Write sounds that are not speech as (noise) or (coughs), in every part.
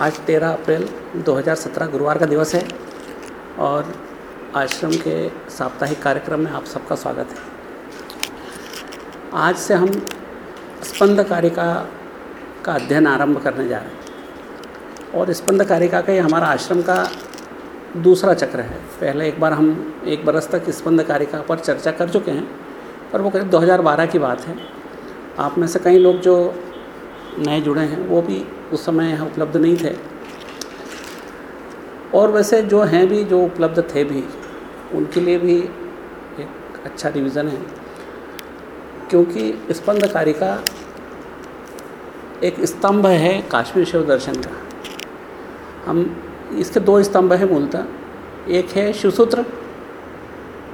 आज 13 अप्रैल 2017 गुरुवार का दिवस है और आश्रम के साप्ताहिक कार्यक्रम में आप सबका स्वागत है। आज से हम स्पंद कारिका का अध्ययन आरंभ करने जा रहे हैं और स्पंद कारिका का ये हमारा आश्रम का दूसरा चक्र है। पहले एक बार हम एक बरस तक स्पंद कारिका पर चर्चा कर चुके हैं, पर वो करीब 2012 की बात है। आप में से कई लोग जो नए जुड़े हैं, वो भी उस समय उपलब्ध नहीं थे। और वैसे जो हैं भी, जो उपलब्ध थे भी, उनके लिए भी एक अच्छा रिवीजन है। क्योंकि स्पंद कारिका एक स्तंभ है काश्मीर शिव दर्शन का। हम, इसके दो स्तंभ हैं मूलतः, एक है शिवसूत्र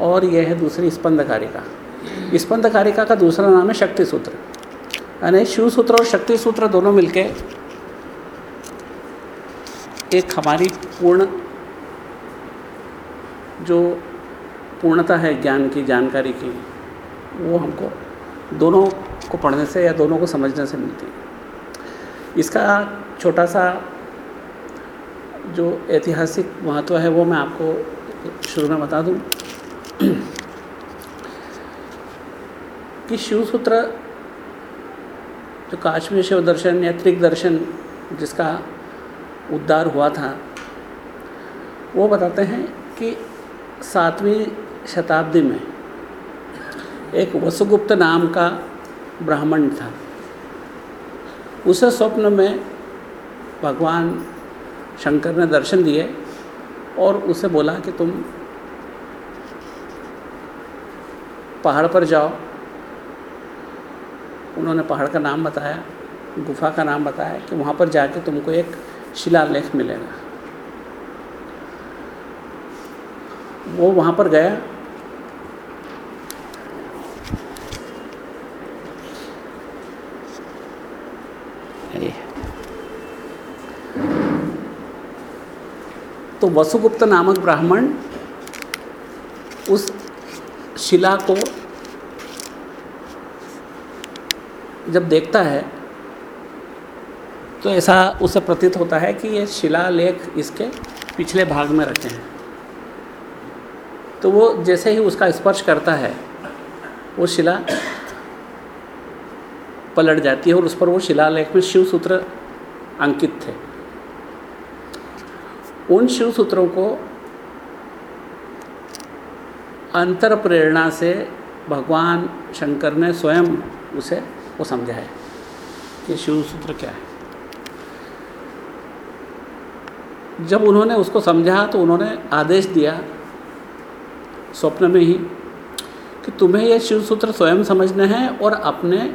और यह है दूसरी स्पंद कारिका स्पंद कारिका का दूसरा नाम है शक्ति सूत्र यानी शिव सूत्र और शक्ति सूत्र दोनों मिलके एक हमारी पूर्ण जो पूर्णता है ज्ञान की, जानकारी की, वो हमको दोनों को पढ़ने से या दोनों को समझने से मिलती है। इसका छोटा सा जो ऐतिहासिक महत्व है, वो मैं आपको शुरू में बता दूँ कि शिव सूत्र जो काश्मीर शिव दर्शन या त्रिक दर्शन जिसका उद्धार हुआ था, वो बताते हैं कि सातवीं शताब्दी में एक वसुगुप्त नाम का ब्राह्मण था। उसे स्वप्न में भगवान शंकर ने दर्शन दिए और उसे बोला कि तुम पहाड़ पर जाओ उन्होंने पहाड़ का नाम बताया, गुफा का नाम बताया कि वहाँ पर जाके तुमको एक शिलालेख मिलेगा। वो वहाँ पर गया। तो वसुगुप्त नामक ब्राह्मण उस शिला को जब देखता है तो ऐसा उसे प्रतीत होता है कि ये शिलालेख इसके पिछले भाग में रखे हैं। तो वो जैसे ही उसका स्पर्श करता है, वो शिला पलट जाती है और उस पर वो शिलालेख में शिव सूत्र अंकित थे। उन शिव सूत्रों को अंतर प्रेरणा से भगवान शंकर ने स्वयं उसे वो समझाया कि शिव सूत्र क्या है। जब उन्होंने उसको समझा तो उन्होंने आदेश दिया स्वप्न में ही कि तुम्हें ये शिव सूत्र स्वयं समझने हैं और अपने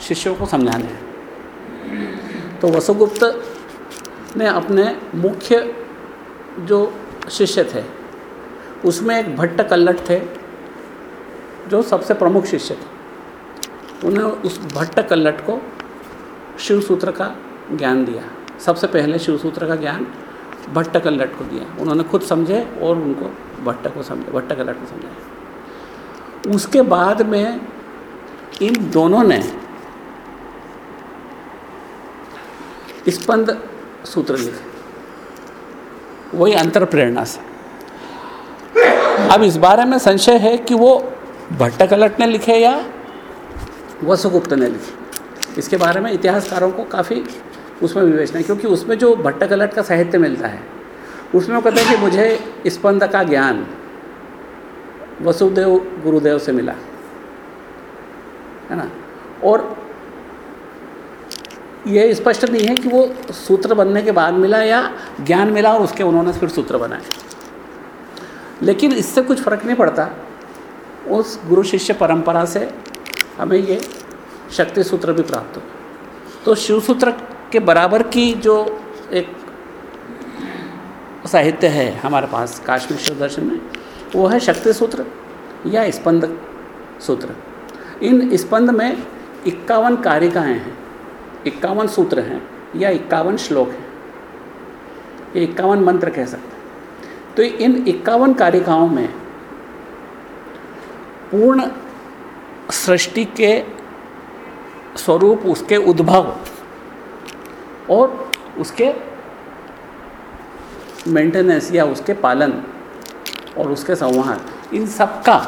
शिष्यों को समझाने हैं। तो वसुगुप्त ने अपने मुख्य जो शिष्य थे, उसमें एक भट्ट कल्लट थे, जो सबसे प्रमुख शिष्य थे। उन्हें उस भट्ट कल्लट को शिव सूत्र का ज्ञान दिया। सबसे पहले शिव सूत्र का ज्ञान भट्ट कल्लट को दिया। उन्होंने खुद समझे और उनको भट्ट को समझे, भट्ट कल्लट को समझाया। उसके बाद में इन दोनों ने स्पंद सूत्र लिखे। वही अंतर प्रेरणा से। अब इस बारे में संशय है कि वो भट्ट कलट ने लिखे या वसुगुप्त ने लिखे इसके बारे में इतिहासकारों को काफ़ी उसमें विवेचना है, क्योंकि उसमें जो भट्टकलट का साहित्य मिलता है, उसमें वो कहते हैं कि मुझे स्पंद का ज्ञान वसुदेव गुरुदेव से मिला। है ना? और ये स्पष्ट नहीं है कि वो सूत्र बनने के बाद मिला या ज्ञान मिला और उसके उन्होंने फिर सूत्र बनाए। लेकिन इससे कुछ फ़र्क नहीं पड़ता। उस गुरु शिष्य परंपरा से हमें ये शक्ति सूत्र भी प्राप्त हो। तो शिव सूत्र के बराबर की जो एक साहित्य है हमारे पास काश्मीर शिव दर्शन में, वो है शक्ति सूत्र या स्पंद सूत्र। इन स्पंद में इक्यावन कारिकाएँ हैं, इक्यावन सूत्र हैं या इक्यावन श्लोक हैं। ये इक्यावन मंत्र कह सकते हैं। तो इन इक्यावन कारिकाओं में पूर्ण सृष्टि के स्वरूप उसके उद्भव और उसके मेंटेनेंस या उसके पालन और उसके संवहन, इन सब का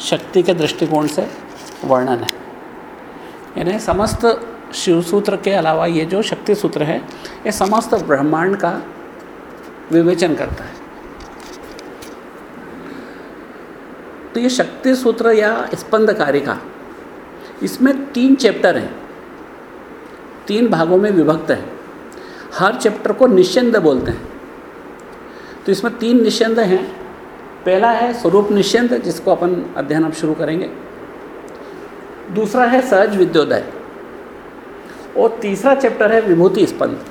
शक्ति के दृष्टिकोण से वर्णन है। यानी समस्त शिव सूत्र के अलावा ये जो शक्ति सूत्र है, ये समस्त ब्रह्मांड का विवेचन करता है। तो ये शक्ति सूत्र या स्पंद कारिका इसमें तीन चैप्टर हैं। तीन भागों में विभक्त है। हर चैप्टर को निश्चंद बोलते हैं। तो इसमें तीन निश्चंद हैं। पहला है स्वरूप निश्चंद, जिसको अपन अध्ययन अब शुरू करेंगे। दूसरा है सहज विद्योदय। और तीसरा चैप्टर है विभूति स्पंद।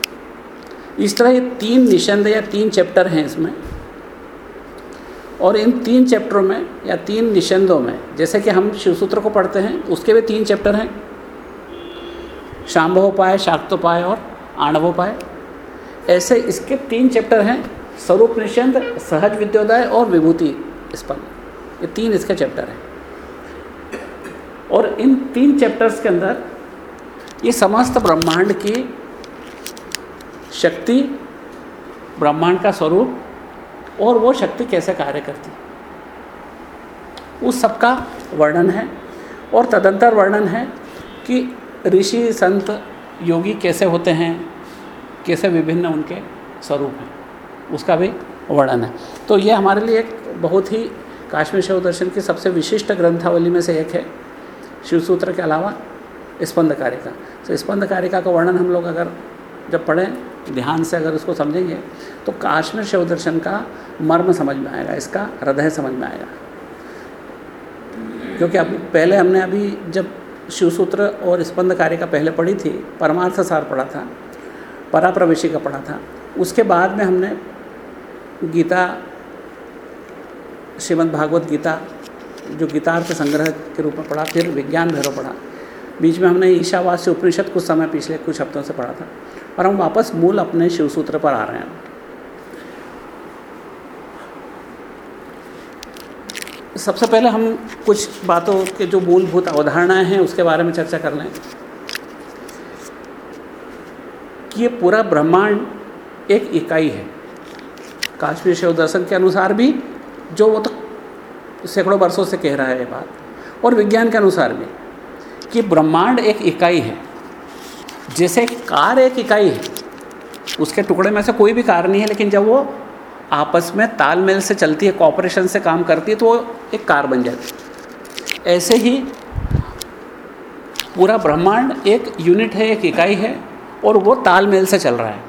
इस तरह ये तीन निशंद या तीन चैप्टर हैं इसमें। और इन तीन चैप्टरों में या तीन निशंदों में, जैसे कि हम शिवसूत्र को पढ़ते हैं, उसके भी तीन चैप्टर हैं। शाम्भोपाय शाक्तोपाय और आणवोपाय। ऐसे इसके तीन चैप्टर हैं स्वरूप निषंद सहज विद्योदय और विभूति स्पंद। ये तीन इसके चैप्टर हैं। और इन तीन चैप्टर्स के अंदर ये समस्त ब्रह्मांड की शक्ति, ब्रह्मांड का स्वरूप और वो शक्ति कैसे कार्य करती? उस सब का वर्णन है और तदंतर वर्णन है कि ऋषि, संत, योगी कैसे होते हैं, कैसे विभिन्न उनके स्वरूप हैं, उसका भी वर्णन है। तो ये हमारे लिए एक बहुत ही काश्मीर शिव दर्शन की सबसे विशिष्ट ग्रंथावली में से एक है शिवसूत्र के अलावा स्पंद कारिका तो स्पंद कारिका का वर्णन हम लोग अगर जब पढ़ें, ध्यान से अगर उसको समझेंगे तो काश्मीर शिव दर्शन का मर्म समझ में आएगा, इसका हृदय समझ में आएगा। क्योंकि अब पहले हमने अभी जब शिवसूत्र और स्पंद कार्य का पहले पढ़ी थी, परमार्थ सार पढ़ा था, पराप्रवेशी का पढ़ा था, उसके बाद में हमने गीता, श्रीमद् भागवत गीता, जो गीतार्थ संग्रह के रूप में पढ़ा, फिर विज्ञान भैरव पढ़ा। बीच में हमने ईशावास्य उपनिषद कुछ समय पिछले कुछ हफ्तों से पढ़ा था। और हम वापस मूल अपने शिवसूत्र पर आ रहे हैं। सबसे पहले हम कुछ बातों के जो मूलभूत अवधारणाएँ हैं, उसके बारे में चर्चा कर लें। कि ये पूरा ब्रह्मांड एक इकाई है। काश्मीर शिव दर्शन के अनुसार भी, जो वो तो सैकड़ों वर्षों से कह रहा है ये बात, और विज्ञान के अनुसार भी, कि ब्रह्मांड एक इकाई है। जैसे कार एक इकाई है, उसके टुकड़े में से कोई भी कार नहीं है, लेकिन जब वो आपस में तालमेल से चलती है कॉपरेशन से काम करती है तो वो एक कार बन जाती है। ऐसे ही पूरा ब्रह्मांड एक यूनिट है, एक इकाई है, और वो तालमेल से चल रहा है।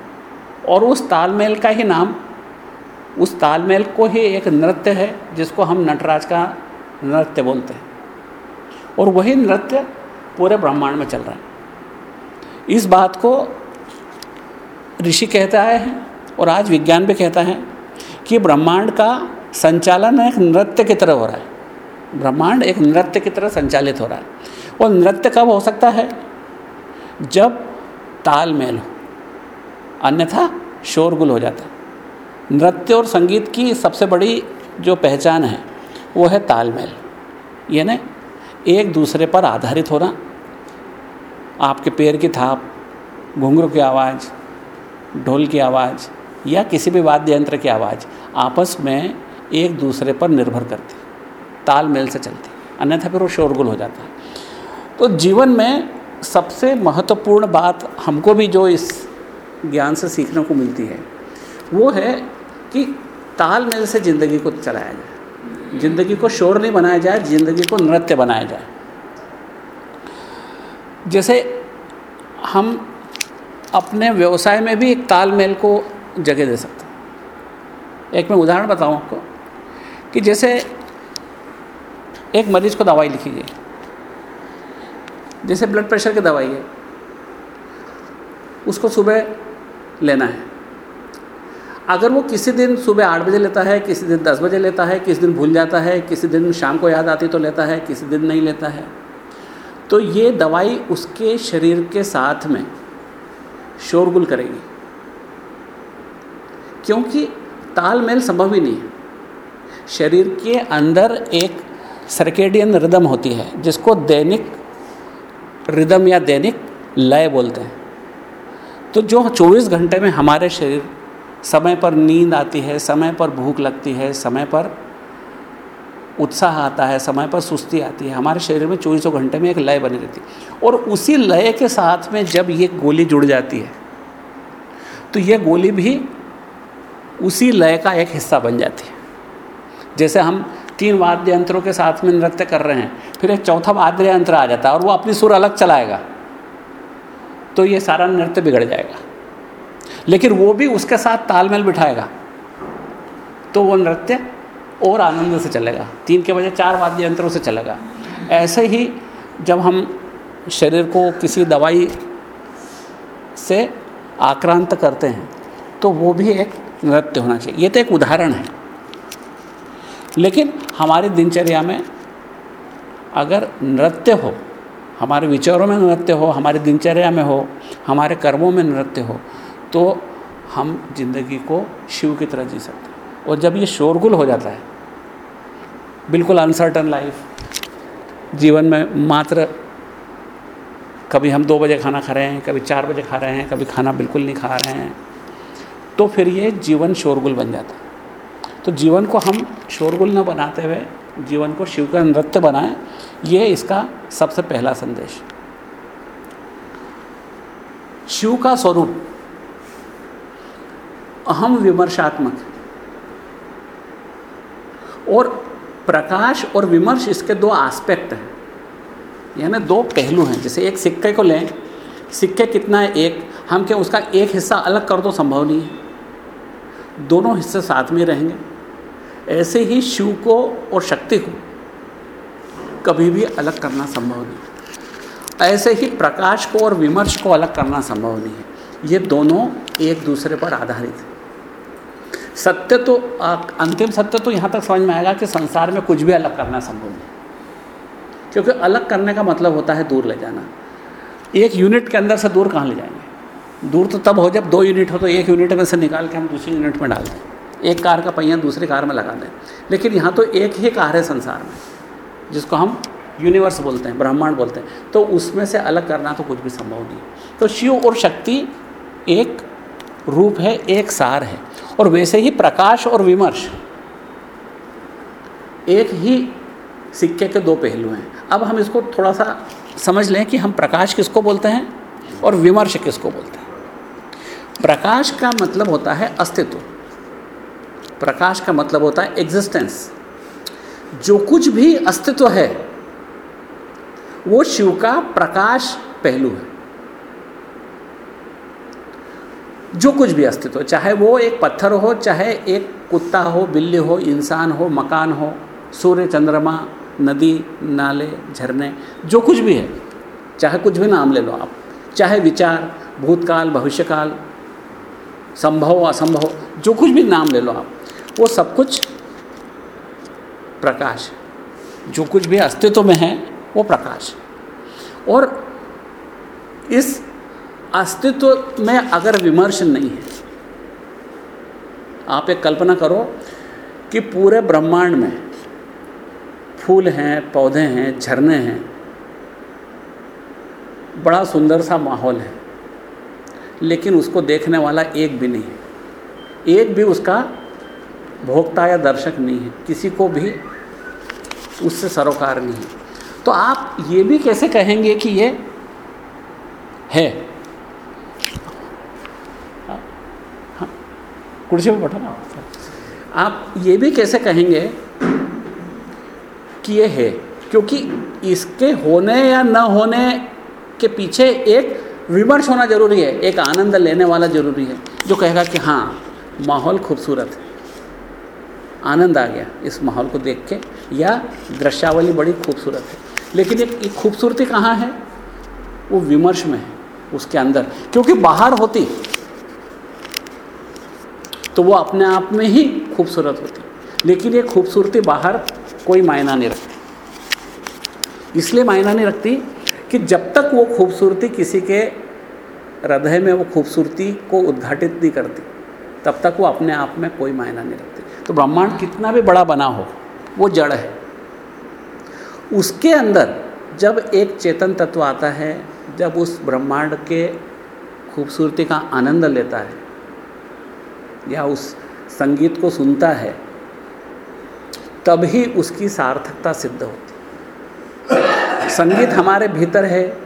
और उस तालमेल का ही नाम, उस तालमेल को ही एक नृत्य है, जिसको हम नटराज का नृत्य बोलते हैं। और वही नृत्य पूरे ब्रह्मांड में चल रहा है। इस बात को ऋषि कहते आए हैं और आज विज्ञान भी कहता है कि ब्रह्मांड का संचालन एक नृत्य की तरह हो रहा है। ब्रह्मांड एक नृत्य की तरह संचालित हो रहा है। और नृत्य कब हो सकता है? जब तालमेल हो। अन्यथा शोरगुल हो जाता। है नृत्य और संगीत की सबसे बड़ी जो पहचान है, वो है तालमेल। यानी एक दूसरे पर आधारित होना। आपके पैर की थाप, घुंघरू की आवाज़, ढोल की आवाज़ या किसी भी वाद्य यंत्र की आवाज़ आपस में एक दूसरे पर निर्भर करती, तालमेल से चलती, अन्यथा फिर वो शोरगुल हो जाता है। तो जीवन में सबसे महत्वपूर्ण बात हमको भी जो इस ज्ञान से सीखने को मिलती है, वो है कि तालमेल से ज़िंदगी को चलाया जाए, ज़िंदगी को शोर नहीं बनाया जाए, ज़िंदगी को नृत्य बनाया जाए। जैसे हम अपने व्यवसाय में भी एक तालमेल को जगह दे सकते हैं। एक मैं उदाहरण बताऊँ आपको कि जैसे एक मरीज़ को दवाई लिखी गई। जैसे ब्लड प्रेशर की दवाई है। उसको सुबह लेना है। अगर वो किसी दिन सुबह आठ बजे लेता है, किसी दिन दस बजे लेता है, किसी दिन भूल जाता है, किसी दिन शाम को याद आती तो लेता है, किसी दिन नहीं लेता है। तो ये दवाई उसके शरीर के साथ में शोरगुल करेगी। क्योंकि तालमेल संभव ही नहीं है। शरीर के अंदर एक सर्केडियन रिदम होती है, जिसको दैनिक रिदम या दैनिक लय बोलते हैं। तो जो 24 घंटे में हमारे शरीर, समय पर नींद आती है, समय पर भूख लगती है, समय पर उत्साह आता है, समय पर सुस्ती आती है। हमारे शरीर में चौबीसों घंटे में एक लय बनी रहती है। और उसी लय के साथ में जब ये गोली जुड़ जाती है तो ये गोली भी उसी लय का एक हिस्सा बन जाती है। जैसे हम तीन वाद्य यंत्रों के साथ में नृत्य कर रहे हैं, फिर एक चौथा वाद्य यंत्र आ जाता है और वो अपनी सुर अलग चलाएगा तो ये सारा नृत्य बिगड़ जाएगा। लेकिन वो भी उसके साथ तालमेल बिठाएगा तो वो नृत्य और आनंद से चलेगा। तीन के बजाय चार वाद्य यंत्रों से चलेगा। ऐसे ही जब हम शरीर को किसी दवाई से आक्रांत करते हैं तो वो भी एक नृत्य होना चाहिए। ये तो एक उदाहरण है। लेकिन हमारी दिनचर्या में अगर नृत्य हो, हमारे विचारों में नृत्य हो, हमारी दिनचर्या में हो, हमारे कर्मों में नृत्य हो तो हम ज़िंदगी को शिव की तरह जी सकते हैं। और जब ये शोरगुल हो जाता है बिल्कुल अनसर्टन लाइफ जीवन में मात्र कभी हम दो बजे खाना खा रहे हैं, कभी चार बजे खा रहे हैं, कभी खाना बिल्कुल नहीं खा रहे हैं तो फिर ये जीवन शोरगुल बन जाता है। तो जीवन को हम शोरगुल न बनाते हुए, जीवन को शिव का नृत्य बनाएँ, ये इसका सबसे पहला संदेश। शिव का स्वरूप। अहम विमर्शात्मक। और प्रकाश और विमर्श इसके दो आस्पेक्ट हैं। यानी दो पहलू हैं, जैसे एक सिक्के को लें, सिक्के कितना है, एक, हम क्या उसका एक हिस्सा अलग कर दो, संभव नहीं है। दोनों हिस्से साथ में रहेंगे। ऐसे ही शिव को और शक्ति को कभी भी अलग करना संभव नहीं ऐसे ही प्रकाश को और विमर्श को अलग करना संभव नहीं है। ये दोनों एक दूसरे पर आधारित है। सत्य तो अंतिम सत्य तो यहाँ तक समझ में आएगा कि संसार में कुछ भी अलग करना संभव नहीं। क्योंकि अलग करने का मतलब होता है दूर ले जाना। एक यूनिट के अंदर से दूर कहाँ ले जाएँगे? दूर तो तब हो जब दो यूनिट हो तो एक यूनिट में से निकाल के हम दूसरी यूनिट में डाल दें। एक कार का पहिया दूसरी कार में लगा दें। लेकिन यहाँ तो एक ही कार है संसार में, जिसको हम यूनिवर्स बोलते हैं, ब्रह्मांड बोलते हैं। तो उसमें से अलग करना तो कुछ भी संभव नहीं तो शिव और शक्ति एक रूप है, एक सार है। और वैसे ही प्रकाश और विमर्श एक ही सिक्के के दो पहलू हैं। अब हम इसको थोड़ा सा समझ लें कि हम प्रकाश किसको बोलते हैं और विमर्श किसको बोलते हैं। प्रकाश का मतलब होता है अस्तित्व। प्रकाश का मतलब होता है एग्जिस्टेंस जो कुछ भी अस्तित्व है, वो शिव का प्रकाश पहलू है। जो कुछ भी अस्तित्व चाहे वो एक पत्थर हो, चाहे एक कुत्ता हो, बिल्ली हो, इंसान हो, मकान हो, सूर्य, चंद्रमा, नदी, नाले, झरने, जो कुछ भी है, चाहे कुछ भी नाम ले लो आप, चाहे विचार, भूतकाल, भविष्यकाल, संभव, असंभव, जो कुछ भी नाम ले लो आप, वो सब कुछ प्रकाश जो कुछ भी अस्तित्व में है, वो प्रकाश और इस अस्तित्व में अगर विमर्श नहीं है, आप एक कल्पना करो कि पूरे ब्रह्मांड में फूल हैं, पौधे हैं, झरने हैं, बड़ा सुंदर सा माहौल है, लेकिन उसको देखने वाला एक भी नहीं है। एक भी उसका भोक्ता या दर्शक नहीं है, किसी को भी उससे सरोकार नहीं है। तो आप ये भी कैसे कहेंगे कि ये है? कुर्सी पर बैठो ना। आप ये भी कैसे कहेंगे कि ये है? क्योंकि इसके होने या न होने के पीछे एक विमर्श होना ज़रूरी है, एक आनंद लेने वाला ज़रूरी है, जो कहेगा कि हाँ माहौल खूबसूरत है। आनंद आ गया इस माहौल को देख के, या दृश्यावली बड़ी खूबसूरत है। लेकिन एक खूबसूरती कहाँ है? वो विमर्श में है, उसके अंदर। क्योंकि बाहर होती तो वो अपने आप में ही खूबसूरत होती लेकिन ये खूबसूरती बाहर कोई मायना नहीं रखती। इसलिए मायना नहीं रखती कि जब तक वो खूबसूरती किसी के हृदय में वो खूबसूरती को उद्घाटित नहीं करती, तब तक वो अपने आप में कोई मायना नहीं रखती। तो ब्रह्मांड कितना भी बड़ा बना हो, वो जड़ है। उसके अंदर जब एक चेतन तत्व आता है, जब उस ब्रह्मांड के खूबसूरती का आनंद लेता है या उस संगीत को सुनता है, तभी उसकी सार्थकता सिद्ध होती संगीत हमारे भीतर है,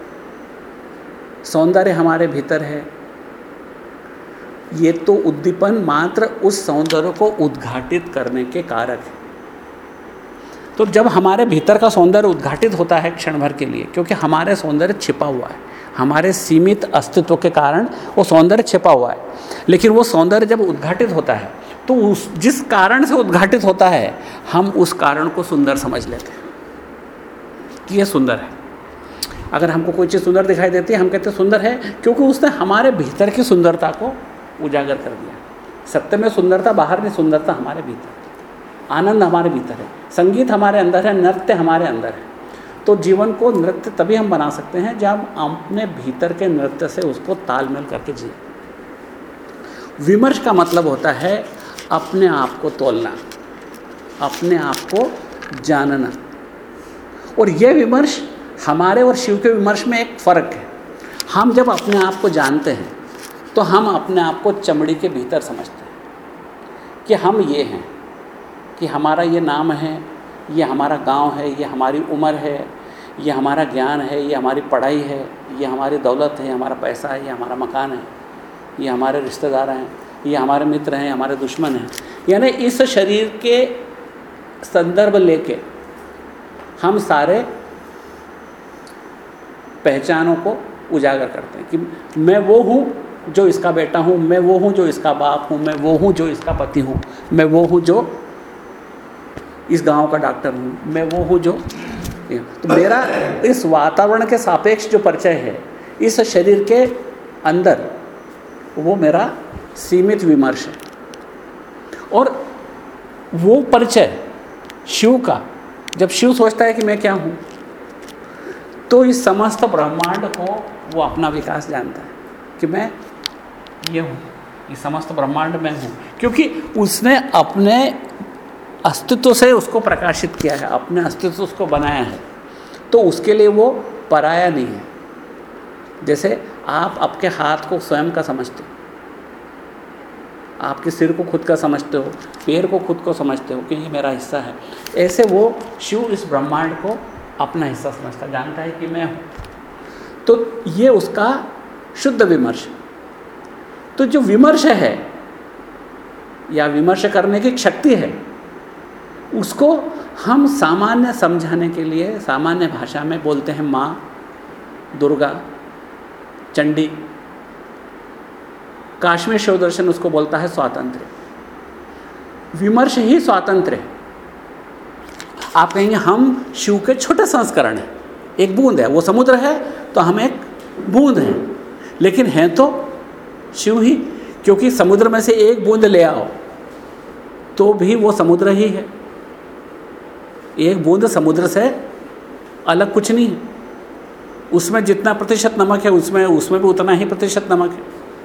सौंदर्य हमारे भीतर है, ये तो उद्दीपन मात्र उस सौंदर्य को उद्घाटित करने के कारक है। तो जब हमारे भीतर का सौंदर्य उद्घाटित होता है क्षण भर के लिए, क्योंकि हमारे सौंदर्य छिपा हुआ है, हमारे सीमित अस्तित्व के कारण वो सौंदर्य छिपा हुआ है। लेकिन वो सौंदर्य जब उद्घाटित होता है तो उस, जिस कारण से उद्घाटित होता है, हम उस कारण को सुंदर समझ लेते हैं कि ये सुंदर है। अगर हमको कोई चीज़ सुंदर दिखाई देती है, हम कहते हैं सुंदर है, क्योंकि उसने हमारे भीतर की सुंदरता को उजागर कर दिया। सत्य में सुंदरता, बाहर नहीं सुंदरता हमारे भीतर। आनंद हमारे भीतर है, संगीत हमारे अंदर है, नृत्य हमारे अंदर है। तो जीवन को नृत्य तभी हम बना सकते हैं जब हम अपने भीतर के नृत्य से उसको तालमेल करके जिए। विमर्श का मतलब होता है अपने आप को तोलना, अपने आप को जानना। और यह विमर्श हमारे और शिव के विमर्श में एक फ़र्क है। हम जब अपने आप को जानते हैं तो हम अपने आप को चमड़ी के भीतर समझते हैं कि हम ये हैं। कि हमारा ये नाम है, ये हमारा गाँव है, ये हमारी उम्र है, ये हमारा ज्ञान है, ये हमारी पढ़ाई है, ये हमारी दौलत है, हमारा पैसा है, ये हमारा मकान है, ये हमारे रिश्तेदार हैं, ये हमारे मित्र हैं, हमारे दुश्मन हैं। यानी इस शरीर के संदर्भ लेके हम सारे पहचानों को उजागर करते हैं कि मैं वो हूँ जो इसका बेटा हूँ, मैं वो हूँ जो इसका बाप हूँ, मैं वो हूँ जो इसका पति हूँ, मैं वो हूँ जो इस गाँव का डॉक्टर हूँ। मैं वो हूँ जो तो मेरा इस वातावरण के सापेक्ष जो परिचय है, इस शरीर के अंदर, वो मेरा सीमित विमर्श है। और वो परिचय शिव का, जब शिव सोचता है कि मैं क्या हूँ तो इस समस्त ब्रह्मांड को वो अपना विकास जानता है कि मैं ये हूँ। ये समस्त ब्रह्मांड में हूँ। क्योंकि उसने अपने अस्तित्व से उसको प्रकाशित किया है, अपने अस्तित्व उसको बनाया है। तो उसके लिए वो पराया नहीं है। जैसे आप आपके हाथ को स्वयं का समझते हो। आपके सिर को खुद का समझते हो, पैर को खुद को समझते हो कि ये मेरा हिस्सा है। ऐसे वो शिव इस ब्रह्मांड को अपना हिस्सा समझता जानता है कि मैं हूँ। तो ये उसका शुद्ध विमर्श तो जो विमर्श है या विमर्श करने की शक्ति है उसको हम सामान्य समझाने के लिए, सामान्य भाषा में बोलते हैं माँ, दुर्गा, चंडी। काश्मीर शिव दर्शन उसको बोलता है स्वातंत्र विमर्श ही स्वातंत्र है। आप कहेंगे, हम शिव के छोटे संस्करण हैं, एक बूंद है, वो समुद्र है तो हम एक बूंद हैं। लेकिन हैं तो शिव ही, क्योंकि समुद्र में से एक बूंद ले आओ तो भी वो समुद्र ही है। एक बूंद समुद्र से अलग कुछ नहीं। है उसमें जितना प्रतिशत नमक है, उसमें उसमें भी उतना ही प्रतिशत नमक है,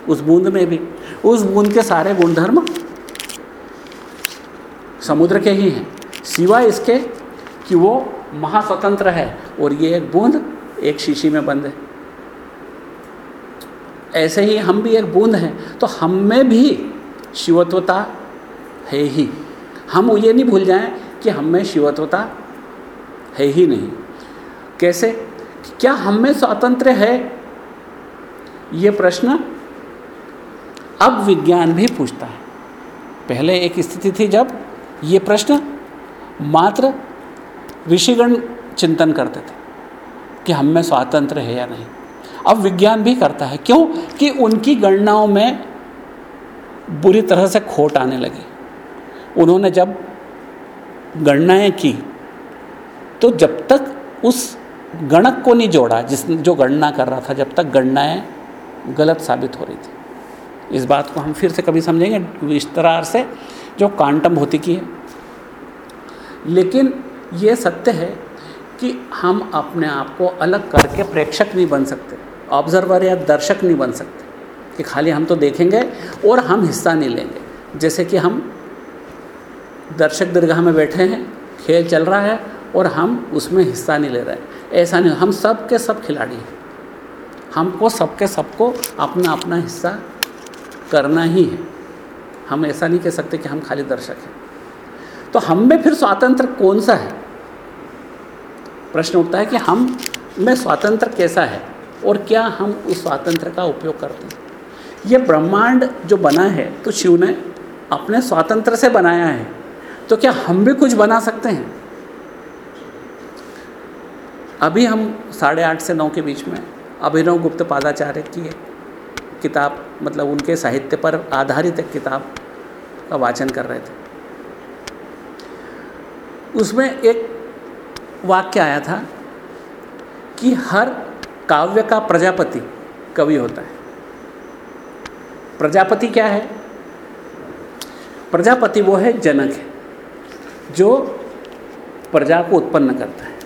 उस बूंद में भी। उस बूंद के सारे गुणधर्म समुद्र के ही हैं। सिवाय इसके कि वो महास्वतंत्र है और ये एक बूंद एक शीशी में बंद है। ऐसे ही हम भी एक बूंद हैं तो हम में भी शिवत्वता है ही। हम ये नहीं भूल जाएँ कि हम में शिवत्वता है ही नहीं। कैसे? क्या हम में स्वातंत्र है? ये प्रश्न अब विज्ञान भी पूछता है। पहले एक स्थिति थी जब ये प्रश्न मात्र ऋषिगण चिंतन करते थे कि हम में स्वातंत्र है या नहीं। अब विज्ञान भी करता है। क्यों? कि उनकी गणनाओं में बुरी तरह से खोट आने लगी। उन्होंने जब गणनाएँ की तो जब तक उस गणक को नहीं जोड़ा, जिस जो गणना कर रहा था, जब तक गणनाएँ गलत साबित हो रही थी। इस बात को हम फिर से कभी समझेंगे, विस्तार से, जो कांटम भौतिकी है। लेकिन ये सत्य है कि हम अपने आप को अलग करके प्रेक्षक नहीं बन सकते ऑब्जर्वर या दर्शक नहीं बन सकते, कि खाली हम तो देखेंगे और हम हिस्सा नहीं लेंगे। जैसे कि हम दर्शक दरगाह में बैठे हैं, खेल चल रहा है और हम उसमें हिस्सा नहीं ले रहे हैं। ऐसा नहीं, हम सब के सब खिलाड़ी हैं। हमको सबके सबको अपना अपना हिस्सा करना ही है। हम ऐसा नहीं कह सकते कि हम खाली दर्शक हैं। तो हम में फिर स्वातंत्र कौन सा है? प्रश्न उठता है कि हम में स्वातंत्र कैसा है और क्या हम उस स्वातंत्र का उपयोग करते हैं? ये ब्रह्मांड जो बना है तो शिव ने अपने स्वातंत्र से बनाया है। तो क्या हम भी कुछ बना सकते हैं? अभी हम साढ़े आठ से नौ के बीच में अभिनव गुप्त पादाचार्य की किताब मतलब उनके साहित्य पर आधारित एक किताब का वाचन कर रहे थे। उसमें एक वाक्य आया था कि हर काव्य का प्रजापति कवि होता है। प्रजापति क्या है? प्रजापति वो है जनक है। जो प्रजा को उत्पन्न करता है,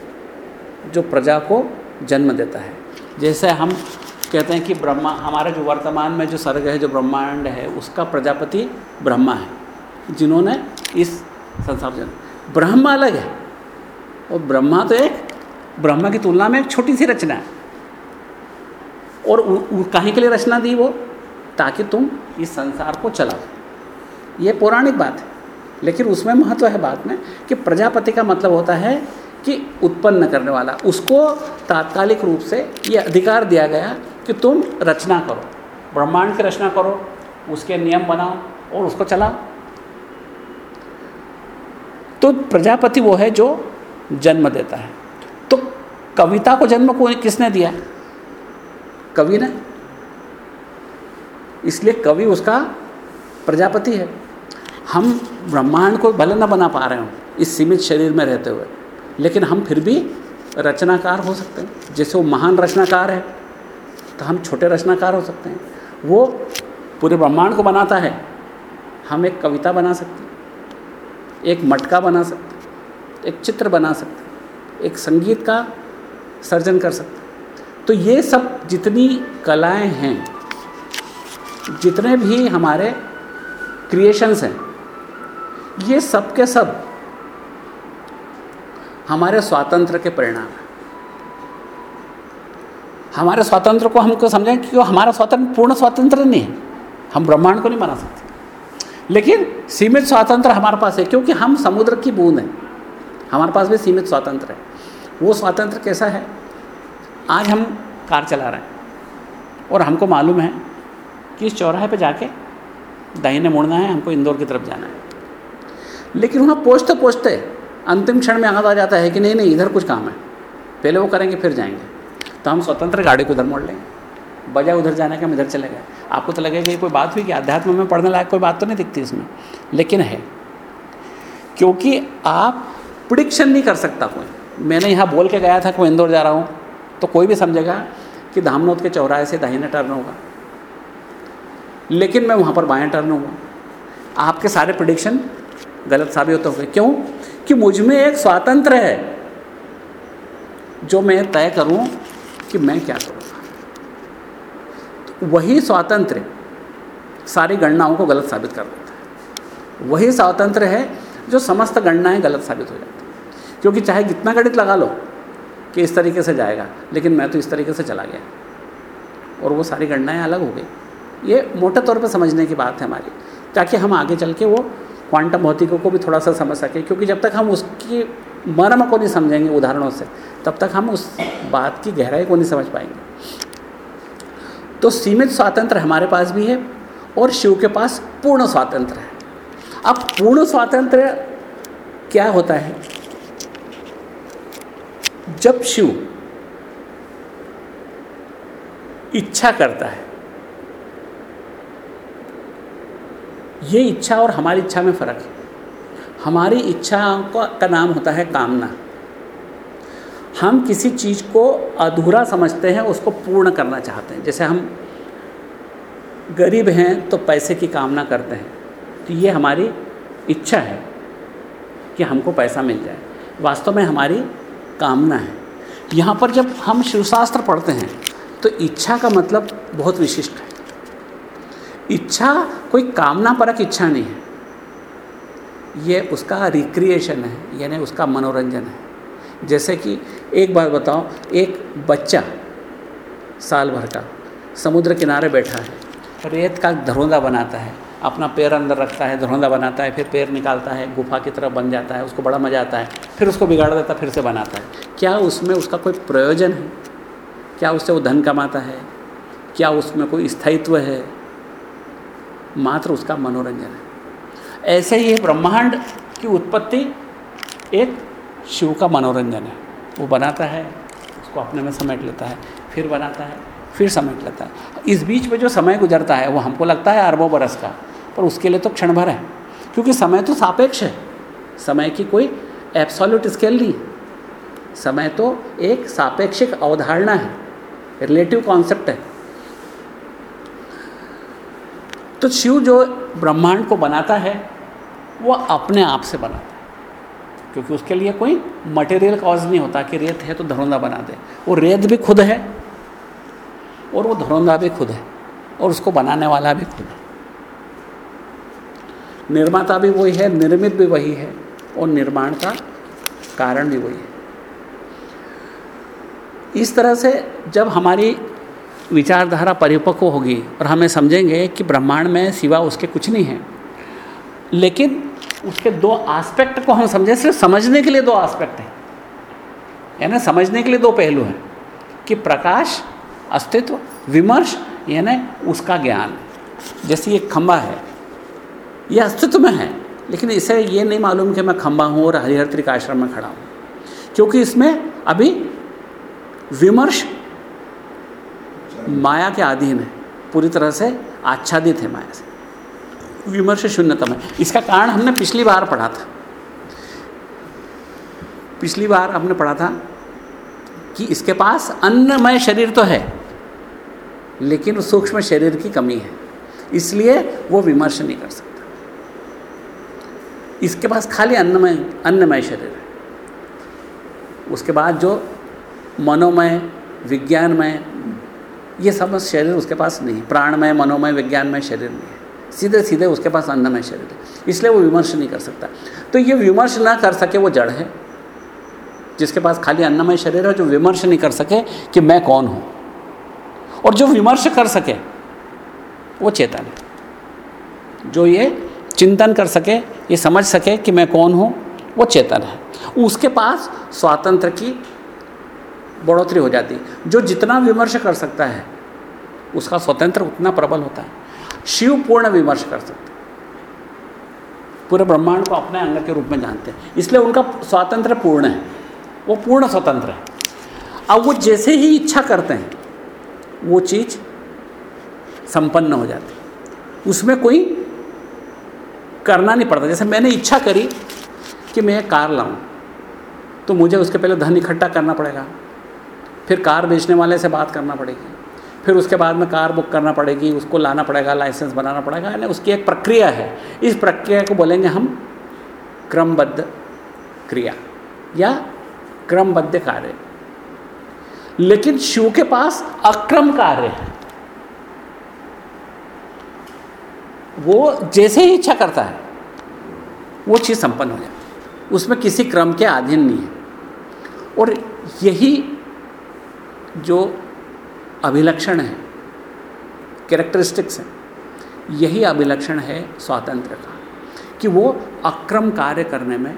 जो प्रजा को जन्म देता है। जैसे हम कहते हैं कि ब्रह्मा, हमारा जो वर्तमान में जो सर्ग है, जो ब्रह्मांड है, उसका प्रजापति ब्रह्मा है, जिन्होंने इस संसार जन्म ब्रह्मा अलग है, और ब्रह्मा तो एक, ब्रह्मा की तुलना में एक छोटी सी रचना है। और कहीं के लिए रचना दी वो? ताकि तुम इस संसार को चलाओ। ये पौराणिक बात है। लेकिन उसमें महत्व है बात में कि प्रजापति का मतलब होता है कि उत्पन्न करने वाला। उसको तात्कालिक रूप से ये अधिकार दिया गया कि तुम रचना करो, ब्रह्मांड की रचना करो, उसके नियम बनाओ और उसको चलाओ। तो प्रजापति वो है जो जन्म देता है। तो कविता को जन्म को किसने दिया? कवि ने। इसलिए कवि उसका प्रजापति है। हम ब्रह्मांड को भले न बना पा रहे हो, इस सीमित शरीर में रहते हुए, लेकिन हम फिर भी रचनाकार हो सकते हैं। जैसे वो महान रचनाकार है तो हम छोटे रचनाकार हो सकते हैं। वो पूरे ब्रह्मांड को बनाता है। हम एक कविता बना सकते हैं, एक मटका बना सकते हैं, एक चित्र बना सकते हैं, एक संगीत का सर्जन कर सकते हैं। तो ये सब जितनी कलाएँ हैं, जितने भी हमारे क्रिएशंस हैं ये सब के सब हमारे स्वातंत्र के परिणाम हैं। हमारे स्वातंत्र को हमको समझें? कि हमारा स्वातंत्र पूर्ण स्वतंत्र नहीं है। हम ब्रह्मांड को नहीं बना सकते। लेकिन सीमित स्वातंत्र हमारे पास है, क्योंकि हम समुद्र की बूंद हैं। हमारे पास भी सीमित स्वातंत्र है। वो स्वातंत्र कैसा है? आज हम कार चला रहे हैं और हमको मालूम है कि इस चौराहे पे जाके दाहिने मुड़ना है, हमको इंदौर की तरफ़ जाना है। लेकिन वहाँ पहुँचते पहुँचते अंतिम क्षण में याद आ जाता है कि नहीं नहीं, इधर कुछ काम है। पहले वो करेंगे, फिर जाएँगे। तो हम स्वतंत्र गाड़ी को उधर मोड़ लेंगे। बजाय उधर जाने के हम इधर चले गए। आपको तो लगेगा ये कोई बात हुई कि अध्यात्म में पढ़ने लायक कोई बात तो नहीं दिखती इसमें। लेकिन है। क्योंकि आप प्रिडिक्शन नहीं कर सकता कोई। मैंने यहाँ बोल के गया था कि मैं इंदौर जा रहा हूँ। तो कोई भी समझेगा कि धामनोद के चौराहे से दाहिने टर्न होगा। लेकिन मैं वहाँ पर बाएँ टर्न हुआ आपके सारे प्रिडिक्शन गलत साबित होते हुए क्यों? कि मुझमें एक स्वातंत्र है, जो मैं तय करूँ कि मैं क्या करूँगा तो वही स्वातंत्र सारी गणनाओं को गलत साबित कर देता है। वही स्वातंत्र है, जो समस्त गणनाएँ गलत साबित हो जाती क्योंकि चाहे कितना गणित लगा लो कि इस तरीके से जाएगा, लेकिन मैं तो इस तरीके से चला गया। और वो सारी गणनाएँ अलग हो गई। ये मोटे तौर पर समझने की बात है हमारी, ताकि हम आगे चल के वो क्वांटम भौतिकों को भी थोड़ा सा समझ सकें, क्योंकि जब तक हम उसकी मर्म को नहीं समझेंगे उदाहरणों से, तब तक हम उस बात की गहराई को नहीं समझ पाएँगे। तो सीमित स्वातंत्र हमारे पास भी है और शिव के पास पूर्ण स्वातंत्र है। अब पूर्ण स्वातंत्र क्या होता है? जब शिव इच्छा करता है ये इच्छा और हमारी इच्छा में फ़र्क है। हमारी इच्छा का नाम होता है कामना। हम किसी चीज़ को अधूरा समझते हैं, उसको पूर्ण करना चाहते हैं। जैसे हम गरीब हैं तो पैसे की कामना करते हैं। तो ये हमारी इच्छा है कि हमको पैसा मिल जाए। वास्तव में हमारी कामना है। यहाँ पर जब हम शिवशास्त्र पढ़ते हैं तो इच्छा का मतलब बहुत विशिष्ट है। इच्छा, कोई कामना परक इच्छा नहीं है। ये उसका रिक्रिएशन है, यानी उसका मनोरंजन है। जैसे कि एक बात बताओ एक बच्चा साल भर का समुद्र किनारे बैठा है, रेत का धरोंदा बनाता है, अपना पैर अंदर रखता है धुरंधा बनाता है, फिर पैर निकालता है, गुफा की तरफ़ बन जाता है, उसको बड़ा मज़ा आता है, फिर उसको बिगाड़ देता है, फिर से बनाता है। क्या उसमें उसका कोई प्रयोजन है? क्या उससे वो धन कमाता है? क्या उसमें कोई स्थायित्व है? मात्र उसका मनोरंजन है। ऐसे ही ब्रह्मांड की उत्पत्ति एक शिव का मनोरंजन है। वो बनाता है, उसको अपने में समेट लेता है, फिर बनाता है, फिर समेट लेता है। इस बीच में जो समय गुजरता है, वो हमको लगता है अरबों बरस का, पर उसके लिए तो क्षण भर है। क्योंकि समय तो सापेक्ष है। समय की कोई एब्सोल्यूट स्केल नहीं। समय तो एक सापेक्षिक अवधारणा है। रिलेटिव कॉन्सेप्ट है। तो शिव जो ब्रह्मांड को बनाता है, वो अपने आप से बनाता है। क्योंकि उसके लिए कोई मटेरियल कॉज नहीं होता कि रेत है तो धरोंदा बना दे। वो रेत भी खुद है और वो धरोंदा भी खुद है और उसको बनाने वाला भी खुद है। निर्माता भी वही है, निर्मित भी वही है और निर्माण का कारण भी वही है। इस तरह से जब हमारी विचारधारा परिपक्व होगी और हमें समझेंगे कि ब्रह्मांड में सिवा उसके कुछ नहीं है। लेकिन उसके दो आस्पेक्ट को हम समझें, सिर्फ़ समझने के लिए दो आस्पेक्ट हैं। यानी समझने के लिए दो पहलू हैं, कि प्रकाश, अस्तित्व, विमर्श, यानी उसका ज्ञान। जैसे ये खंबा है, ये अस्तित्व में है, लेकिन इसे ये नहीं मालूम कि मैं खंबा हूँ और हरिहर त्रिकाश्रम में खड़ा हूँ। क्योंकि इसमें अभी विमर्श माया के अधीन है, पूरी तरह से आच्छादित है माया से। विमर्श शून्यतम है। इसका कारण हमने पिछली बार पढ़ा था। पिछली बार हमने पढ़ा था कि इसके पास अन्नमय शरीर तो है, लेकिन सूक्ष्म शरीर की कमी है। इसलिए वो विमर्श नहीं कर सकता। इसके पास खाली अन्नमय अन्नमय शरीर है। उसके बाद जो मनोमय, विज्ञानमय ये सब शरीर उसके पास नहीं, प्राणमय, मनोमय, विज्ञानमय शरीर नहीं है। सीधे सीधे उसके पास अन्नमय शरीर है। इसलिए वो विमर्श नहीं कर सकता। तो ये विमर्श ना कर सके वो जड़ है। जिसके पास खाली अन्नमय शरीर है, जो विमर्श नहीं कर सके कि मैं कौन हूँ। और जो विमर्श कर सके, वो चेतन है। जो ये चिंतन कर सके, ये समझ सके कि मैं कौन हूँ, वो चेतन है। उसके पास स्वातंत्र की बढ़ोतरी हो जाती। जो जितना विमर्श कर सकता है, उसका स्वतंत्र उतना प्रबल होता है। शिव पूर्ण विमर्श कर सकते पूरे ब्रह्मांड को अपने अंग के रूप में जानते हैं। इसलिए उनका स्वातंत्र पूर्ण है। वो पूर्ण स्वतंत्र है। अब वो जैसे ही इच्छा करते हैं, वो चीज़ संपन्न हो जाती उसमें कोई करना नहीं पड़ता। जैसे मैंने इच्छा करी कि मैं कार लाऊं तो मुझे उसके पहले धन इकट्ठा करना पड़ेगा। फिर कार बेचने वाले से बात करना पड़ेगी। फिर उसके बाद में कार बुक करना पड़ेगी, उसको लाना पड़ेगा, लाइसेंस बनाना पड़ेगा, यानी उसकी एक प्रक्रिया है। इस प्रक्रिया को बोलेंगे हम क्रमबद्ध क्रिया या क्रमबद्ध कार्य। लेकिन शिव के पास अक्रम कार्य है। वो जैसे ही इच्छा करता है, वो चीज़ संपन्न हो जाती है। उसमें किसी क्रम के अधीन नहीं है। और यही जो अभिलक्षण है कैरेक्टरिस्टिक्स हैं, यही अभिलक्षण है स्वातंत्र का, कि वो अक्रम कार्य करने में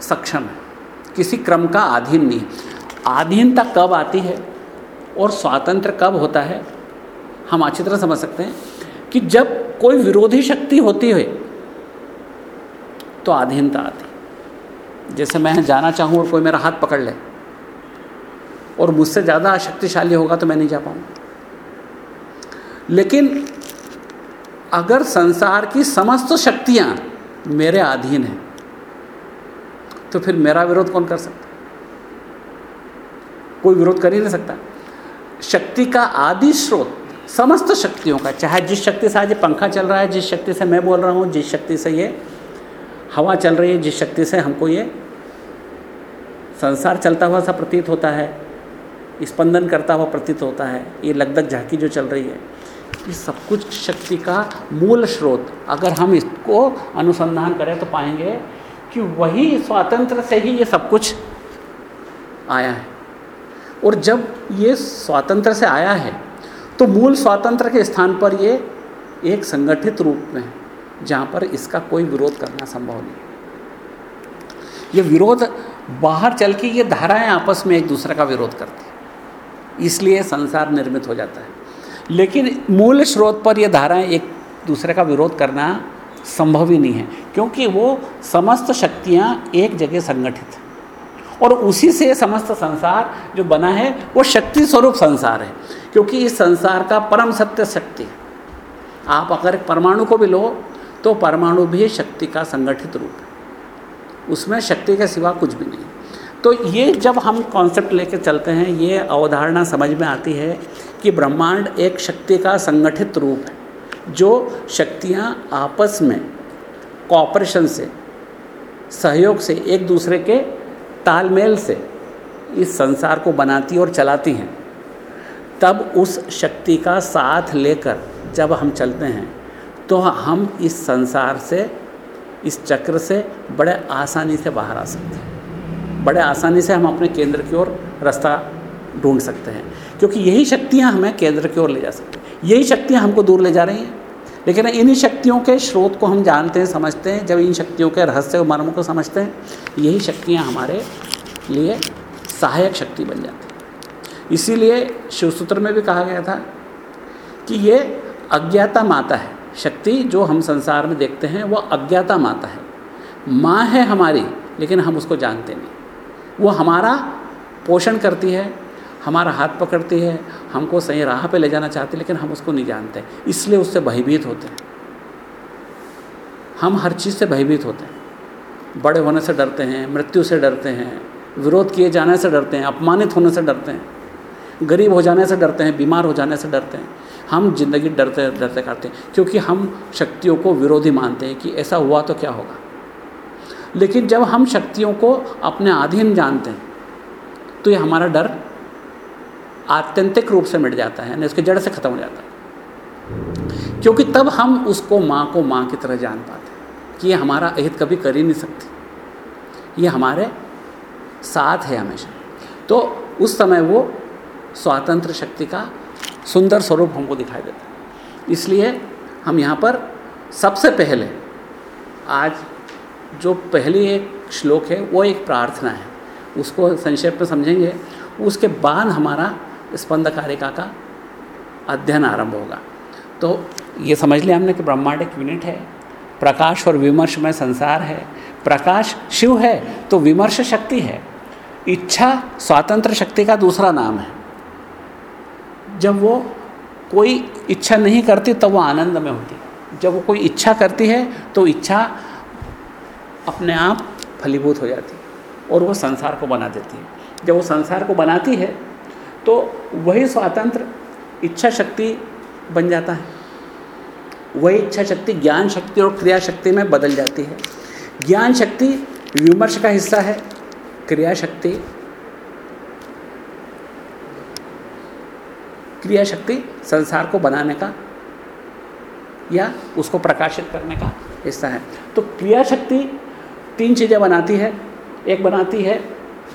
सक्षम है। किसी क्रम का अधीन नहीं आधीनता कब आती है और स्वातंत्र कब होता है, हम अच्छी तरह समझ सकते हैं कि जब कोई विरोधी शक्ति होती है तो आधीनता आती जैसे मैं जाना चाहूँ और कोई मेरा हाथ पकड़ ले और मुझसे ज़्यादा शक्तिशाली होगा तो मैं नहीं जा पाऊँगा। लेकिन अगर संसार की समस्त शक्तियाँ मेरे अधीन हैं तो फिर मेरा विरोध कौन कर सकता? कोई विरोध कर ही नहीं सकता। शक्ति का आदि स्रोत समस्त शक्तियों का, चाहे जिस शक्ति से आज पंखा चल रहा है, जिस शक्ति से मैं बोल रहा हूँ, जिस शक्ति से ये हवा चल रही है, जिस शक्ति से हमको ये संसार चलता हुआ सा प्रतीत होता है स्पंदन करता हुआ प्रतीत होता है। ये लगभग झांकी जो चल रही है। ये सब कुछ शक्ति का मूल स्रोत। अगर हम इसको अनुसंधान करें तो पाएँगे कि वही स्वातंत्र से ही ये सब कुछ आया है। और जब ये स्वातंत्र से आया है तो मूल स्वातंत्र के स्थान पर ये एक संगठित रूप में है, जहाँ पर इसका कोई विरोध करना संभव नहीं ये विरोध बाहर चल के ये धाराएँ आपस में एक दूसरे का विरोध करती है। इसलिए संसार निर्मित हो जाता है। लेकिन मूल स्रोत पर ये धाराएँ एक दूसरे का विरोध करना संभव ही नहीं है, क्योंकि वो समस्त शक्तियाँ एक जगह संगठित हैं। और उसी से समस्त संसार जो बना है, वो शक्ति स्वरूप संसार है, क्योंकि इस संसार का परम सत्य शक्ति है। आप अगर परमाणु को भी लो तो परमाणु भी शक्ति का संगठित रूप है। उसमें शक्ति के सिवा कुछ भी नहीं। तो ये जब हम कॉन्सेप्ट लेके चलते हैं, ये अवधारणा समझ में आती है कि ब्रह्मांड एक शक्ति का संगठित रूप है, जो शक्तियाँ आपस में कॉपरेशन से, सहयोग से, एक दूसरे के तालमेल से इस संसार को बनाती और चलाती हैं। तब उस शक्ति का साथ लेकर जब हम चलते हैं तो हम इस संसार से, इस चक्र से बड़े आसानी से बाहर आ सकते हैं। बड़े आसानी से हम अपने केंद्र की ओर रास्ता ढूंढ सकते हैं। क्योंकि यही शक्तियाँ हमें केंद्र की ओर ले जा सकती हैं। यही शक्तियाँ हमको दूर ले जा रही हैं। लेकिन इन्हीं शक्तियों के स्रोत को हम जानते हैं, समझते हैं, जब इन शक्तियों के रहस्य और मर्म को समझते हैं, यही शक्तियाँ हमारे लिए सहायक शक्ति बन जाती हैं। इसीलिए शिवसूत्र में भी कहा गया था कि ये अज्ञाता माता है। शक्ति जो हम संसार में देखते हैं, वो अज्ञाता माता है। माँ है हमारी, लेकिन हम उसको जानते नहीं। वो हमारा पोषण करती है, हमारा हाथ पकड़ती है, हमको सही राह पे ले जाना चाहती है, लेकिन हम उसको नहीं जानते इसलिए उससे भयभीत होते हैं। हम हर चीज़ से भयभीत होते हैं। बड़े होने से डरते हैं, मृत्यु से डरते हैं, विरोध किए जाने से डरते हैं, अपमानित होने से डरते हैं, गरीब हो जाने से डरते हैं, बीमार हो जाने से डरते हैं। हम ज़िंदगी डरते डरते करते हैं, क्योंकि हम शक्तियों को विरोधी मानते हैं कि ऐसा हुआ तो क्या होगा? लेकिन जब हम शक्तियों को अपने अधीन जानते हैं तो ये हमारा डर आत्यंतिक रूप से मिट जाता है, यानी उसके जड़ से ख़त्म हो जाता है। क्योंकि तब हम उसको माँ को माँ की तरह जान पाते हैं कि ये हमारा अहित कभी कर ही नहीं सकती। ये हमारे साथ है हमेशा। तो उस समय वो स्वातंत्र शक्ति का सुंदर स्वरूप हमको दिखाई देता है। इसलिए हम यहाँ पर सबसे पहले आज जो पहली एक श्लोक है, वो एक प्रार्थना है। उसको संक्षेप में समझेंगे। उसके बाद हमारा स्पंद कारिका का अध्ययन आरंभ होगा। तो ये समझ लिया हमने कि ब्रह्मांड एक यूनिट है। प्रकाश और विमर्श में संसार है। प्रकाश शिव है तो विमर्श शक्ति है। इच्छा स्वातंत्र शक्ति का दूसरा नाम है। जब वो कोई इच्छा नहीं करती, तब तो वो आनंद में होती जब वो कोई इच्छा करती है तो इच्छा अपने आप फलीभूत हो जाती है और वो संसार को बना देती है। जब वो संसार को बनाती है तो वही स्वातंत्र इच्छा शक्ति बन जाता है। वही इच्छा शक्ति ज्ञान शक्ति और क्रिया शक्ति में बदल जाती है। ज्ञान शक्ति विमर्श का हिस्सा है, क्रिया शक्ति क्रिया शक्ति संसार को बनाने का या उसको प्रकाशित करने का हिस्सा है। तो क्रिया शक्ति तीन चीज़ें बनाती है। एक बनाती है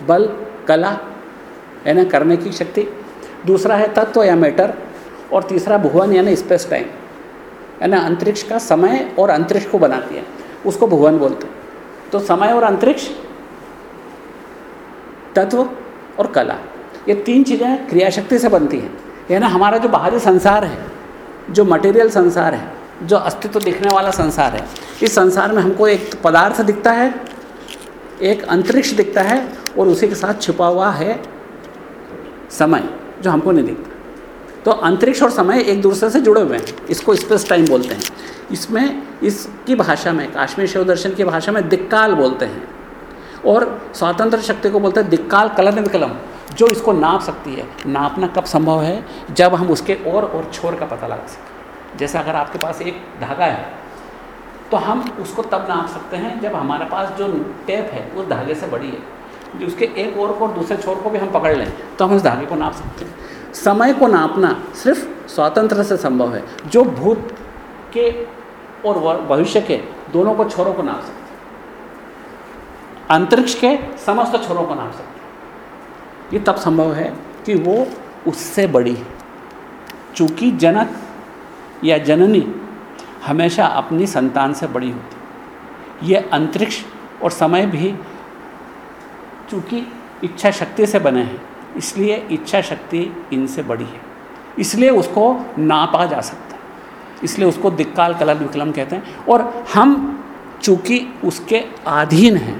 बल, कला, यानी करने की शक्ति। दूसरा है तत्व या मैटर। और तीसरा भुवन यानी स्पेस टाइम है ना अंतरिक्ष का समय और अंतरिक्ष को बनाती है। उसको भुवन बोलते हैं। तो समय और अंतरिक्ष, तत्व और कला, ये तीन चीज़ें क्रियाशक्ति से बनती हैं। यानी हमारा जो बाहरी संसार है, जो मटेरियल संसार है जो अस्तित्व दिखने वाला संसार है। इस संसार में हमको एक पदार्थ दिखता है, एक अंतरिक्ष दिखता है और उसी के साथ छुपा हुआ है समय, जो हमको नहीं दिखता। तो अंतरिक्ष और समय एक दूसरे से जुड़े हुए हैं। इसको स्पेस टाइम बोलते हैं। इसमें, इसकी भाषा में, काश्मीर शिव दर्शन की भाषा में दिक्काल बोलते हैं। और स्वतंत्र शक्ति को बोलते हैं दिक्काल कलन विकलम जो इसको नाप सकती है। नापना कब संभव है? जब हम उसके और और छोर का पता लगा सकें। जैसे अगर आपके पास एक धागा है तो हम उसको तब नाप सकते हैं जब हमारे पास जो टेप है उस धागे से बड़ी है। जो उसके एक और को और दूसरे छोर को भी हम पकड़ लें तो हम उस धागे को नाप सकते हैं। समय को नापना सिर्फ़ स्वतंत्र से संभव है। जो भूत के और भविष्य के दोनों को छोरों को नाप सकते हैं। अंतरिक्ष के समस्त छोरों को नाप सकते हैं। ये तब संभव है कि वो उससे बड़ी है। चूँकि जनक या जननी हमेशा अपनी संतान से बड़ी होती। ये अंतरिक्ष और समय भी चूँकि इच्छा शक्ति से बने हैं, इसलिए इच्छा शक्ति इनसे बड़ी है। इसलिए उसको नापा जा सकता। है इसलिए उसको दिक्काल कलर विकलम कहते हैं। और हम चूँकि उसके अधीन हैं,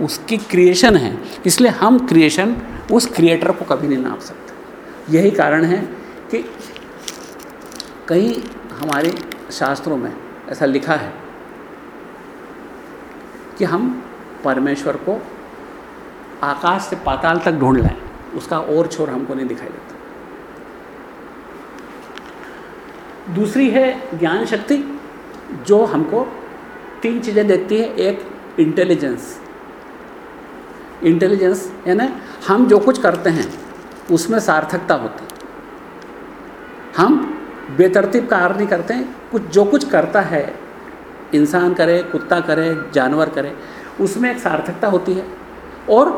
उसकी क्रिएशन है, इसलिए हम क्रिएशन उस क्रिएटर को कभी नहीं नाप सकते। यही कारण है कि कई हमारे शास्त्रों में ऐसा लिखा है कि हम परमेश्वर को आकाश से पाताल तक ढूंढ लें, उसका और छोर हमको नहीं दिखाई देता। दूसरी है ज्ञान शक्ति, जो हमको तीन चीज़ें देखती है, एक इंटेलिजेंस इंटेलिजेंस यानी हम जो कुछ करते हैं, उसमें सार्थकता होती हम बेतरतीब कार्य नहीं करते हैं कुछ जो कुछ करता है, इंसान करे, कुत्ता करे, जानवर करे, उसमें एक सार्थकता होती है और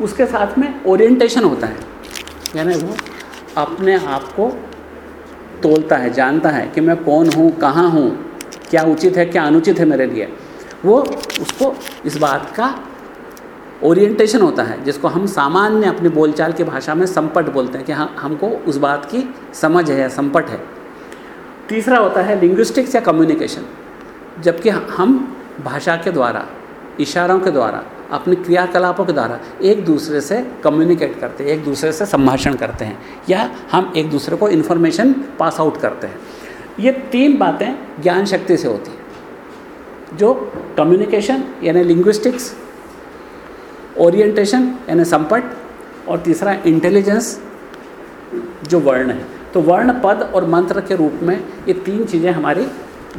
उसके साथ में ओरिएंटेशन होता है। यानी वो अपने आप को तोलता है, जानता है कि मैं कौन हूँ, कहाँ हूँ, क्या उचित है, क्या अनुचित है मेरे लिए। वो उसको इस बात का ओरिएंटेशन होता है, जिसको हम सामान्य अपनी बोलचाल की भाषा में संपट बोलते हैं कि हाँ हमको उस बात की समझ है या संपट है। तीसरा होता है लिंग्विस्टिक्स या कम्युनिकेशन जबकि हम भाषा के द्वारा, इशारों के द्वारा, अपने क्रियाकलापों के द्वारा एक दूसरे से कम्युनिकेट करते हैं, एक दूसरे से संभाषण करते हैं, या हम एक दूसरे को इन्फॉर्मेशन पास आउट करते हैं। ये तीन बातें ज्ञान शक्ति से होती हैं, जो कम्युनिकेशन यानी लिंग्विस्टिक्स ओरिएंटेशन, यानी संपट, और तीसरा इंटेलिजेंस जो वर्ण है। तो वर्ण, पद और मंत्र के रूप में ये तीन चीज़ें हमारी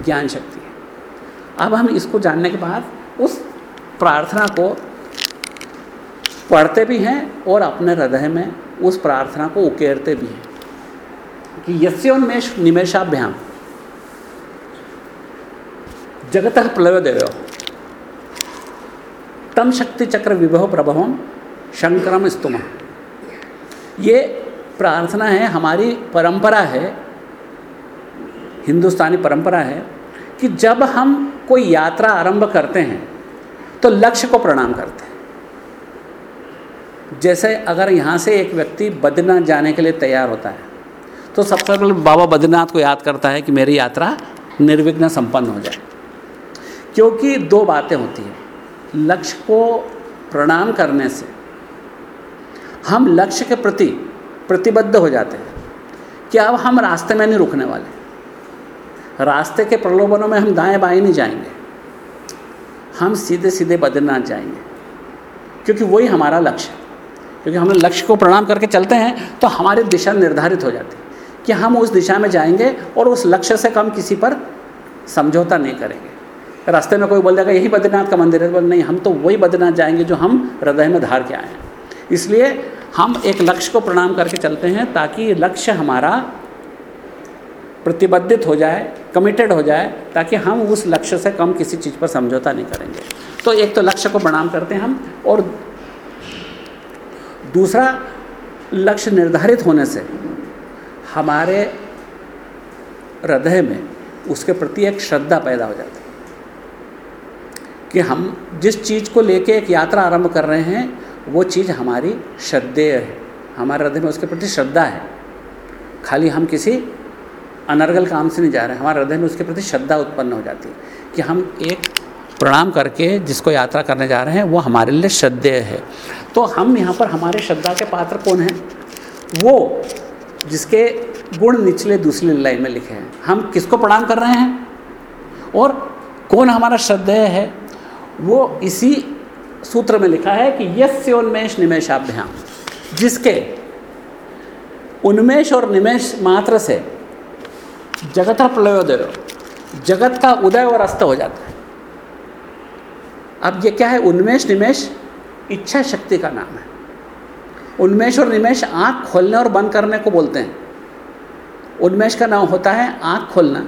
ज्ञान शक्ति है। अब हम इसको जानने के बाद उस प्रार्थना को पढ़ते भी हैं और अपने हृदय में उस प्रार्थना को उकेरते भी हैं। कि यस्योन्मेष निमेशाभ्याम जगत प्लव देव तम शक्ति चक्र विभव प्रभवम शंकरम स्तुम। ये प्रार्थना है, हमारी परंपरा है, हिंदुस्तानी परंपरा है, कि जब हम कोई यात्रा आरंभ करते हैं तो लक्ष्य को प्रणाम करते हैं। जैसे अगर यहाँ से एक व्यक्ति बद्रीनाथ जाने के लिए तैयार होता है तो सबसे पहले बाबा बद्रीनाथ को याद करता है कि मेरी यात्रा निर्विघ्न संपन्न हो जाए, क्योंकि दो बातें होती हैं। लक्ष्य को प्रणाम करने से हम लक्ष्य के प्रति प्रतिबद्ध हो जाते हैं कि अब हम रास्ते में नहीं रुकने वाले। रास्ते के प्रलोभनों में हम दाएँ बाएँ नहीं जाएँगे। हम सीधे सीधे बद्रीनाथ जाएँगे। क्योंकि वही हमारा लक्ष्य। है क्योंकि हम लक्ष्य को प्रणाम करके चलते हैं तो हमारी दिशा निर्धारित हो जाती है कि हम उस दिशा में जाएँगे और उस लक्ष्य से कम किसी पर समझौता नहीं करेंगे। रास्ते में कोई बोल जाएगा यही बद्रीनाथ का मंदिर है। बोल, नहीं, हम तो वही बद्रीनाथ जाएँगे जो हम हृदय में धार के आए हैं। इसलिए हम एक लक्ष्य को प्रणाम करके चलते हैं ताकि लक्ष्य हमारा प्रतिबद्धित हो जाए कमिटेड हो जाए, ताकि हम उस लक्ष्य से कम किसी चीज़ पर समझौता नहीं करेंगे। तो एक तो लक्ष्य को प्रणाम करते हैं हम और दूसरा लक्ष्य निर्धारित होने से हमारे हृदय में उसके प्रति एक श्रद्धा पैदा हो जाती है। कि हम जिस चीज़ को लेके एक यात्रा आरंभ कर रहे हैं, वो चीज़ हमारी श्रद्धेय है। हमारे हृदय में उसके प्रति श्रद्धा है। खाली हम किसी अनर्गल काम से नहीं जा रहे हैं। हमारे हृदय में उसके प्रति श्रद्धा उत्पन्न हो जाती है कि हम एक प्रणाम करके जिसको यात्रा करने जा रहे हैं, वो हमारे लिए श्रद्धेय है। तो हम यहाँ पर हमारे श्रद्धा के पात्र कौन हैं? वो जिसके गुण निचले दूसरी लाइन में लिखे हैं। हम किसको प्रणाम कर रहे हैं? और कौन हमारा श्रद्धेय है? वो इसी सूत्र में लिखा है कि यस्य उन्मेष निमेशाभ्याम जिसके उन्मेष और निमेश मात्र से जगत प्रलयोदय जगत का उदय और अस्त हो जाता है। अब ये क्या है? उन्मेष निमेश इच्छा शक्ति का नाम है। उन्मेष और निमेश आँख खोलने और बंद करने को बोलते हैं। उन्मेष का नाम होता है आँख खोलना।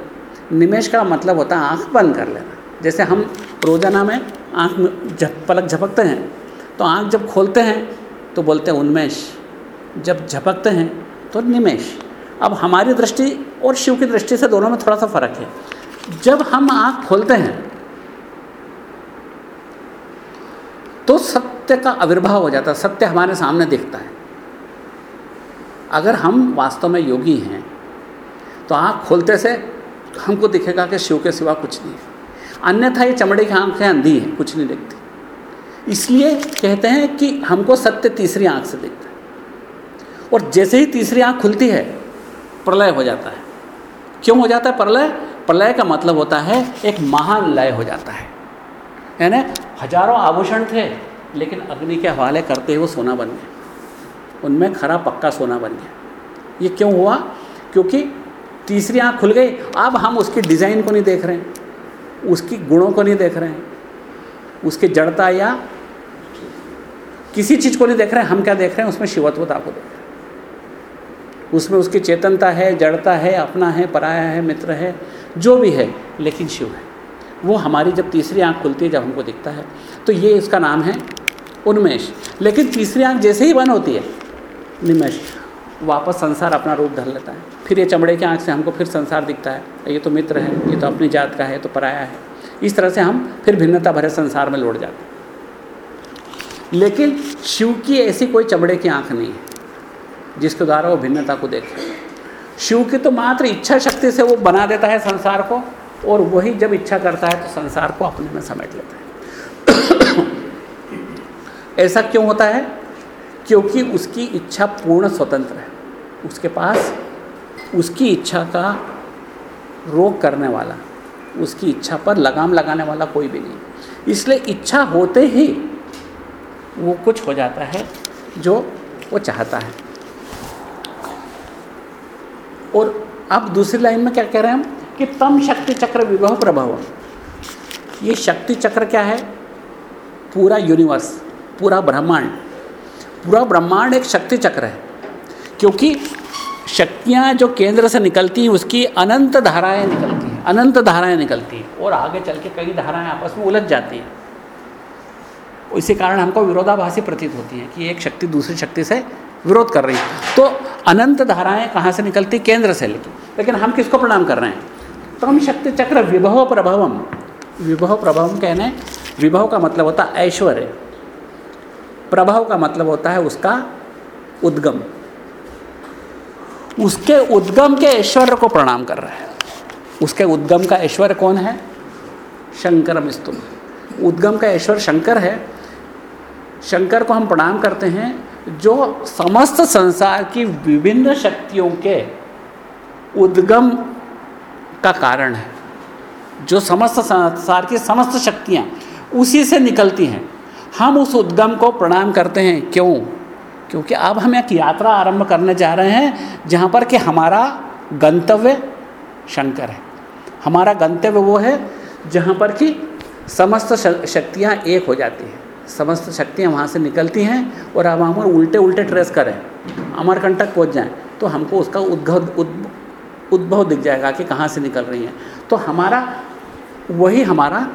निमेश का मतलब होता है आँख बंद कर लेना। जैसे हम रोज़ाना में आँख में झप, पलक झपकते हैं तो आँख जब खोलते हैं तो बोलते हैं उन्मेष। जब झपकते हैं तो निमेश अब हमारी दृष्टि और शिव की दृष्टि से दोनों में थोड़ा सा फ़र्क है। जब हम आँख खोलते हैं तो सत्य का आविर्भाव हो जाता है, सत्य हमारे सामने दिखता है। अगर हम वास्तव में योगी हैं तो आँख खोलते से हमको दिखेगा कि शिव के सिवा कुछ नहीं है। अन्यथा ये चमड़े की आँखें अंधी हैं, कुछ नहीं दिखती। इसलिए कहते हैं कि हमको सत्य तीसरी आँख से देखता है। और जैसे ही तीसरी आँख खुलती है, प्रलय हो जाता है। क्यों हो जाता है प्रलय? प्रलय का मतलब होता है एक महान लय हो जाता है। यानी हज़ारों आभूषण थे, लेकिन अग्नि के हवाले करते हुए सोना बन गया। उनमें खरा पक्का सोना बन गया। ये क्यों हुआ? क्योंकि तीसरी आँख खुल गई। अब हम उसकी डिज़ाइन को नहीं देख रहे हैं। उसकी गुणों को नहीं देख रहे हैं। उसकी जड़ता या किसी चीज़ को नहीं देख रहे हैं, हम क्या देख रहे हैं? उसमें शिवत्वता को देख रहे हैं। उसमें उसकी चेतनता है, जड़ता है, अपना है, पराया है, मित्र है, जो भी है, लेकिन शिव है। वो हमारी जब तीसरी आँख खुलती है, जब हमको दिखता है तो ये इसका नाम है उन्मेष। लेकिन तीसरी आँख जैसे ही बंद होती है निमेश वापस संसार अपना रूप धर लेता है। फिर ये चमड़े की आँख से हमको फिर संसार दिखता है। ये तो मित्र है, ये तो अपनी जात का है तो पराया है। इस तरह से हम फिर भिन्नता भरे संसार में लौट जाते हैं। लेकिन शिव की ऐसी कोई चमड़े की आँख नहीं है, जिसके द्वारा वो भिन्नता को देखे। शिव की तो मात्र इच्छा शक्ति से वो बना देता है संसार को, और वही जब इच्छा करता है तो संसार को अपने में समेट लेता है। (coughs) ऐसा क्यों होता है? क्योंकि उसकी इच्छा पूर्ण स्वतंत्र है। उसके पास उसकी इच्छा का रोक करने वाला, उसकी इच्छा पर लगाम लगाने वाला कोई भी नहीं। इसलिए इच्छा होते ही वो कुछ हो जाता है जो वो चाहता है। और अब दूसरी लाइन में क्या कह रहे हैं हम? कि तम शक्ति चक्र विभव प्रभाव। ये शक्ति चक्र क्या है? पूरा यूनिवर्स पूरा ब्रह्मांड। पूरा ब्रह्मांड एक शक्ति चक्र है, क्योंकि शक्तियाँ जो केंद्र से निकलती हैं, उसकी अनंत धाराएँ निकलती हैं, अनंत धाराएँ निकलती हैं, और आगे चल के कई धाराएँ आपस में उलझ जाती हैं। इसी कारण हमको विरोधाभासी प्रतीत होती हैं कि एक शक्ति दूसरी शक्ति से विरोध कर रही है। तो अनंत धाराएँ कहाँ से निकलती? केंद्र से लेकिन लेकिन हम किसको प्रणाम कर रहे हैं? तम शक्ति चक्र विभव प्रभवम विभव प्रभवम कहने, विभव का मतलब होता है ऐश्वर्य। प्रभाव का मतलब होता है उसका उद्गम। उसके उद्गम के ऐश्वर्य को प्रणाम कर रहा है। उसके उद्गम का ऐश्वर्य कौन है? शंकर स्तुम उद्गम का ऐश्वर्य शंकर है। शंकर को हम प्रणाम करते हैं, जो समस्त संसार की विभिन्न शक्तियों के उद्गम का कारण है। जो समस्त संसार की समस्त शक्तियाँ उसी से निकलती हैं। हम उस उद्गम को प्रणाम करते हैं। क्यों? क्योंकि अब हम एक यात्रा आरंभ करने जा रहे हैं, जहाँ पर कि हमारा गंतव्य शंकर है। हमारा गंतव्य वो है, जहाँ पर कि समस्त शक्तियाँ एक हो जाती हैं। समस्त शक्तियाँ वहाँ से निकलती हैं और अब हम उल्टे उल्टे ट्रेस करें, अमरकंटक पहुँच जाएँ तो हमको उसका उद्भव उद्भव दिख जाएगा कि कहाँ से निकल रही हैं। तो हमारा, वही हमारा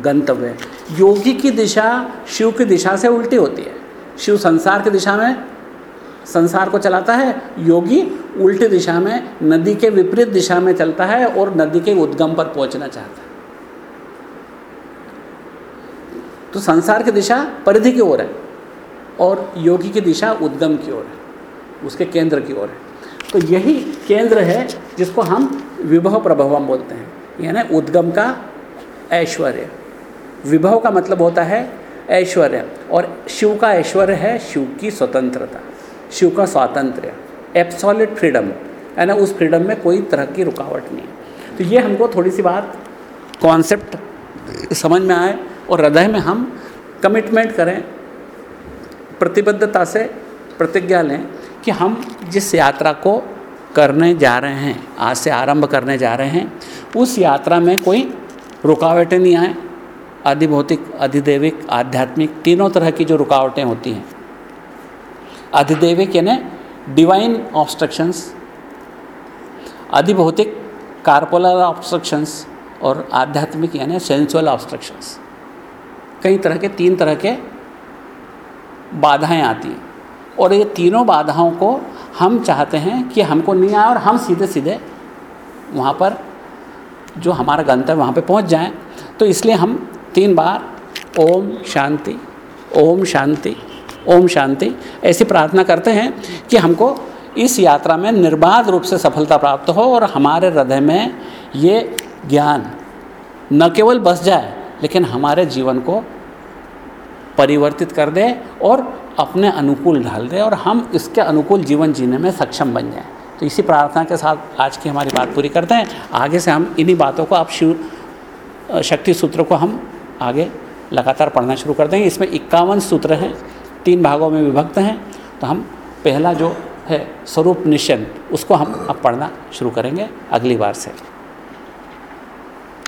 गंतव्य है। योगी की दिशा शिव की दिशा से उल्टी होती है। शिव संसार की दिशा में, संसार को चलाता है, योगी उल्टी दिशा में, नदी के विपरीत दिशा में चलता है और नदी के उद्गम पर पहुँचना चाहता है। तो संसार की दिशा परिधि की ओर है और योगी की दिशा उद्गम की ओर है, उसके केंद्र की ओर है। तो यही केंद्र है जिसको हम विभव प्रभवम बोलते हैं, यानी उद्गम का ऐश्वर्य। विभव का मतलब होता है ऐश्वर्य। और शिव का ऐश्वर्य है शिव की स्वतंत्रता, शिव का स्वातंत्र्य एप्सॉलिट फ्रीडम है ना? उस फ्रीडम में कोई तरह की रुकावट नहीं तो ये हमको थोड़ी सी बात कॉन्सेप्ट समझ में आए और हृदय में हम कमिटमेंट करें, प्रतिबद्धता से प्रतिज्ञा लें कि हम जिस यात्रा को करने जा रहे हैं, आज से आरंभ करने जा रहे हैं, उस यात्रा में कोई रुकावटें नहीं आए। अधिभौतिक अधिदेविक आध्यात्मिक तीनों तरह की जो रुकावटें होती हैं। अधिदेविक यानी डिवाइन ऑब्स्ट्रक्शंस अधिभौतिक कार्पोलर ऑब्स्ट्रक्शंस और आध्यात्मिक यानी सेंसुअल ऑब्स्ट्रक्शंस कई तरह के, तीन तरह के बाधाएँ आती हैं। और ये तीनों बाधाओं को हम चाहते हैं कि हमको नहीं आए और हम सीधे सीधे वहाँ पर जो हमारा गंतव्य वहाँ पे पहुँच जाएँ। तो इसलिए हम तीन बार, ओम शांति ओम शांति ओम शांति, ऐसी प्रार्थना करते हैं कि हमको इस यात्रा में निर्बाध रूप से सफलता प्राप्त हो और हमारे हृदय में ये ज्ञान न केवल बस जाए, लेकिन हमारे जीवन को परिवर्तित कर दे और अपने अनुकूल ढाल दे और हम इसके अनुकूल जीवन जीने में सक्षम बन जाएँ। तो इसी प्रार्थना के साथ आज की हमारी बात पूरी करते हैं। आगे से हम इन्हीं बातों को आप शिव शक्ति सूत्र को हम आगे लगातार पढ़ना शुरू कर देंगे। इसमें इक्यावन सूत्र हैं, तीन भागों में विभक्त हैं। तो हम पहला जो है, स्वरूप निश्चय, उसको हम अब पढ़ना शुरू करेंगे अगली बार से।